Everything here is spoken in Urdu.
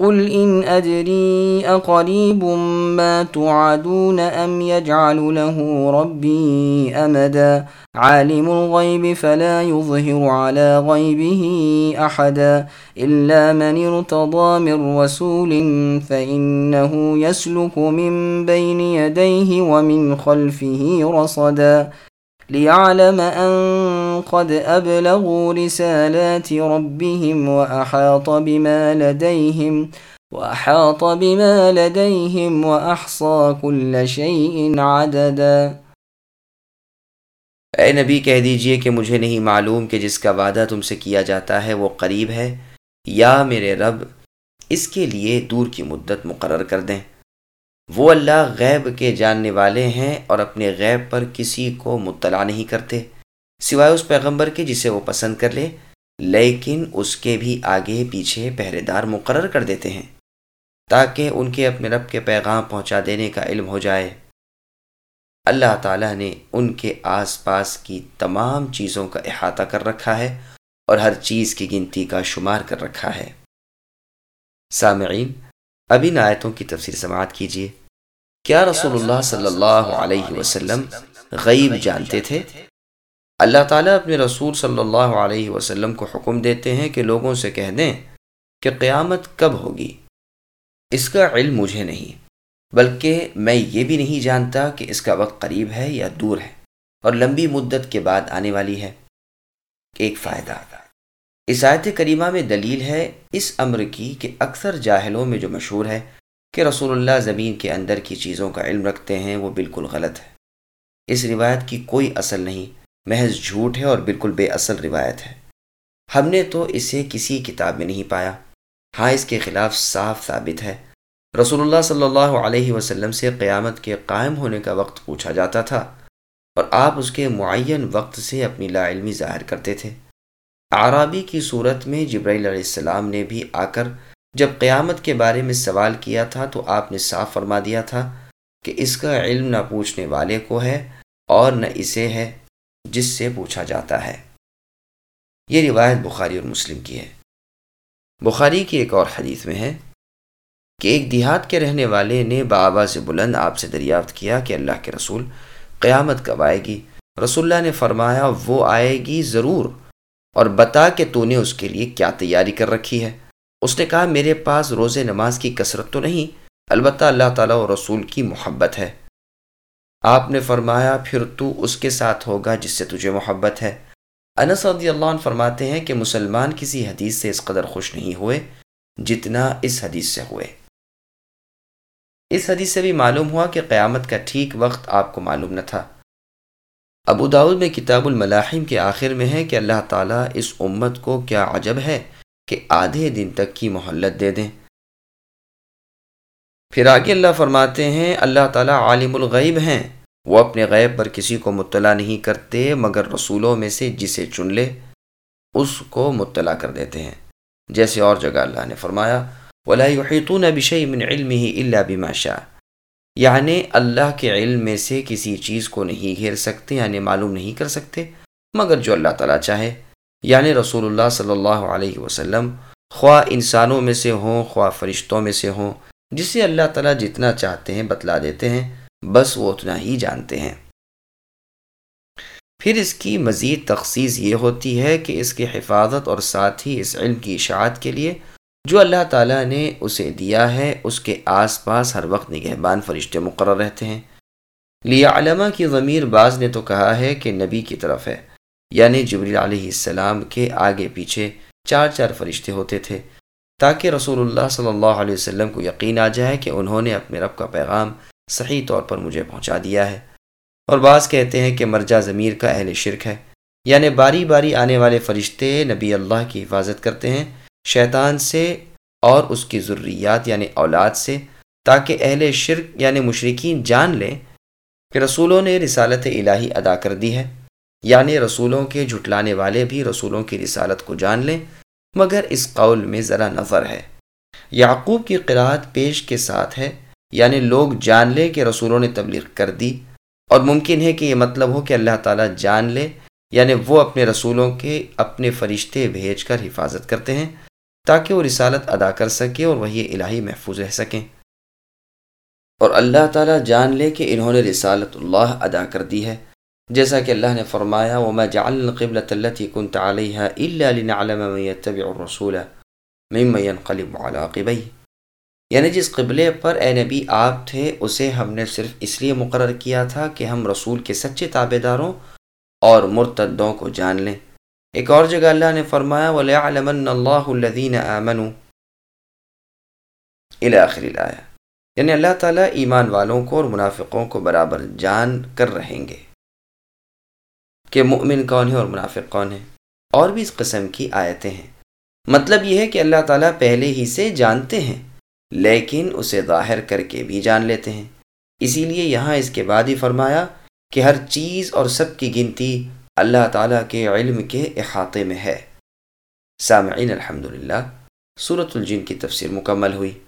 قل إن أدري أقريب ما توعدون أم يجعل له ربي أمدا. عالم الغيب فلا يظهر على غيبه أحدا. إلا من ارتضى من رسول فإنه يسلك من بين يديه ومن خلفه رصدا. ليعلم أن قد أبلغوا رسالات ربهم وأحاط بما لديهم وأحاط بما لديهم وأحصى كل شيء عددا۔ اے نبی، کہہ دیجیے کہ مجھے نہیں معلوم کہ جس کا وعدہ تم سے کیا جاتا ہے وہ قریب ہے یا میرے رب، اس کے لیے دور کی مدت مقرر کر دیں۔ وہ اللہ غیب کے جاننے والے ہیں اور اپنے غیب پر کسی کو مطلع نہیں کرتے، سوائے اس پیغمبر کے جسے وہ پسند کر لے، لیکن اس کے بھی آگے پیچھے پہرے دار مقرر کر دیتے ہیں، تاکہ ان کے اپنے رب کے پیغام پہنچا دینے کا علم ہو جائے۔ اللہ تعالیٰ نے ان کے آس پاس کی تمام چیزوں کا احاطہ کر رکھا ہے اور ہر چیز کی گنتی کا شمار کر رکھا ہے۔ سامعین، اب ان آیتوں کی تفسیر سماعت کیجیے۔ کیا رسول اللہ صلی اللہ علیہ وسلم غیب جانتے تھے؟ اللہ تعالیٰ اپنے رسول صلی اللہ علیہ وسلم کو حکم دیتے ہیں کہ لوگوں سے کہہ دیں کہ قیامت کب ہوگی۔ اس کا علم مجھے نہیں، بلکہ میں یہ بھی نہیں جانتا کہ اس کا وقت قریب ہے یا دور ہے، اور لمبی مدت کے بعد آنے والی ہے۔ ایک فائدہ۔ اس آیت کریمہ میں دلیل ہے اس امر کی کہ اکثر جاہلوں میں جو مشہور ہے کہ رسول اللہ زمین کے اندر کی چیزوں کا علم رکھتے ہیں، وہ بالکل غلط ہے۔ اس روایت کی کوئی اصل نہیں، محض جھوٹ ہے اور بالکل بے اصل روایت ہے۔ ہم نے تو اسے کسی کتاب میں نہیں پایا۔ ہاں اس کے خلاف صاف ثابت ہے۔ رسول اللہ صلی اللہ علیہ وسلم سے قیامت کے قائم ہونے کا وقت پوچھا جاتا تھا اور آپ اس کے معین وقت سے اپنی لا علمی ظاہر کرتے تھے۔ عرابی کی صورت میں جبرائیل علیہ السلام نے بھی آ کر جب قیامت کے بارے میں سوال کیا تھا تو آپ نے صاف فرما دیا تھا کہ اس کا علم نہ پوچھنے والے کو ہے اور نہ اسے ہے جس سے پوچھا جاتا ہے۔ یہ روایت بخاری اور مسلم کی ہے۔ بخاری کی ایک اور حدیث میں ہے کہ ایک دیہات کے رہنے والے نے بابا سے بلند آپ سے دریافت کیا کہ اللہ کے رسول قیامت کب آئے گی۔ رسول اللہ نے فرمایا، وہ آئے گی ضرور اور بتا کہ تو نے اس کے لیے کیا تیاری کر رکھی ہے۔ اس نے کہا، میرے پاس روز نماز کی کثرت تو نہیں، البتہ اللہ تعالیٰ و رسول کی محبت ہے۔ آپ نے فرمایا، پھر تو اس کے ساتھ ہوگا جس سے تجھے محبت ہے۔ انس رضی اللہ عنہ فرماتے ہیں کہ مسلمان کسی حدیث سے اس قدر خوش نہیں ہوئے جتنا اس حدیث سے ہوئے۔ اس حدیث سے بھی معلوم ہوا کہ قیامت کا ٹھیک وقت آپ کو معلوم نہ تھا۔ ابو داود میں کتاب الملاحم کے آخر میں ہے کہ اللہ تعالیٰ اس امت کو کیا عجب ہے۔ کہ آدھے دن تک کی مہلت دے دیں۔ پھر آگے اللہ فرماتے ہیں، اللہ تعالیٰ عالم الغیب ہیں۔ وہ اپنے غیب پر کسی کو مطلع نہیں کرتے، مگر رسولوں میں سے جسے چن لے، اس کو مطلع کر دیتے ہیں۔ جیسے اور جگہ اللہ نے فرمایا، ولا يحيطون بشيء من علمه الا بما شاء۔ یعنی اللہ کے علم میں سے کسی چیز کو نہیں گھیر سکتے یعنی معلوم نہیں کر سکتے، مگر جو اللہ تعالیٰ چاہے۔ یعنی رسول اللہ صلی اللہ علیہ وسلم، خواہ انسانوں میں سے ہوں، خواہ فرشتوں میں سے ہوں، جسے اللہ تعالیٰ جتنا چاہتے ہیں بتلا دیتے ہیں، بس وہ اتنا ہی جانتے ہیں۔ پھر اس کی مزید تخصیص یہ ہوتی ہے کہ اس کی حفاظت اور ساتھ ہی اس علم کی اشاعت کے لیے جو اللہ تعالیٰ نے اسے دیا ہے، اس کے آس پاس ہر وقت نگہبان فرشتے مقرر رہتے ہیں۔ لیا علمہ کی ضمیر بعض نے تو کہا ہے کہ نبی کی طرف ہے۔ یعنی جبریل علیہ السلام کے آگے پیچھے چار چار فرشتے ہوتے تھے، تاکہ رسول اللہ صلی اللہ علیہ وسلم کو یقین آ جائے کہ انہوں نے اپنے رب کا پیغام صحیح طور پر مجھے پہنچا دیا ہے۔ اور بعض کہتے ہیں کہ مرجع ضمیر کا اہل شرک ہے یعنی باری باری آنے والے فرشتے نبی اللہ کی حفاظت کرتے ہیں، شیطان سے اور اس کی ضروریات یعنی اولاد سے، تاکہ اہل شرک یعنی مشرقین جان لیں کہ رسولوں نے رسالت الہی ادا کر دی ہے۔ یعنی رسولوں کے جھٹلانے والے بھی رسولوں کی رسالت کو جان لیں، مگر اس قول میں ذرا نظر ہے۔ یعقوب کی قرآت پیش کے ساتھ ہے یعنی لوگ جان لیں کہ رسولوں نے تبلیغ کر دی، اور ممکن ہے کہ یہ مطلب ہو کہ اللہ تعالیٰ جان لے یعنی وہ اپنے رسولوں کے اپنے فرشتے بھیج کر حفاظت کرتے ہیں، تاکہ وہ رسالت ادا کر سکے اور وہی الہی محفوظ رہ سکیں۔ اور اللہ تعالیٰ جان لے کہ انہوں نے رسالت اللہ ادا کر دی ہے۔ جیسا کہ اللہ نے فرمایا، وما جعل القبلة التي كنت عليها إلا لنعلم من يتبع الرسول ممن ينقلب على عقبيه یعنی جس قبلے پر اے نبی آپ تھے، اسے ہم نے صرف اس لیے مقرر کیا تھا کہ ہم رسول کے سچے تابے داروں اور مرتدوں کو جان لیں۔ ایک اور جگہ اللہ نے فرمایا، وَلَيَعْلَمَنَّ اللَّهُ الَّذِينَ آمَنُوا الى آخر الآیہ یعنی اللہ تعالیٰ ایمان والوں کو اور منافقوں کو برابر جان کر رہیں گے۔ کہ مؤمن کون ہے اور منافق کون ہے۔ اور بھی اس قسم کی آیتیں ہیں۔ مطلب یہ ہے کہ اللہ تعالیٰ پہلے ہی سے جانتے ہیں، لیکن اسے ظاہر کر کے بھی جان لیتے ہیں۔ اسی لیے یہاں اس کے بعد ہی فرمایا کہ ہر چیز اور سب کی گنتی اللہ تعالیٰ کے علم کے احاطے میں ہے۔ سامعین الحمد للہ صورت الجن کی تفسیر مکمل ہوئی۔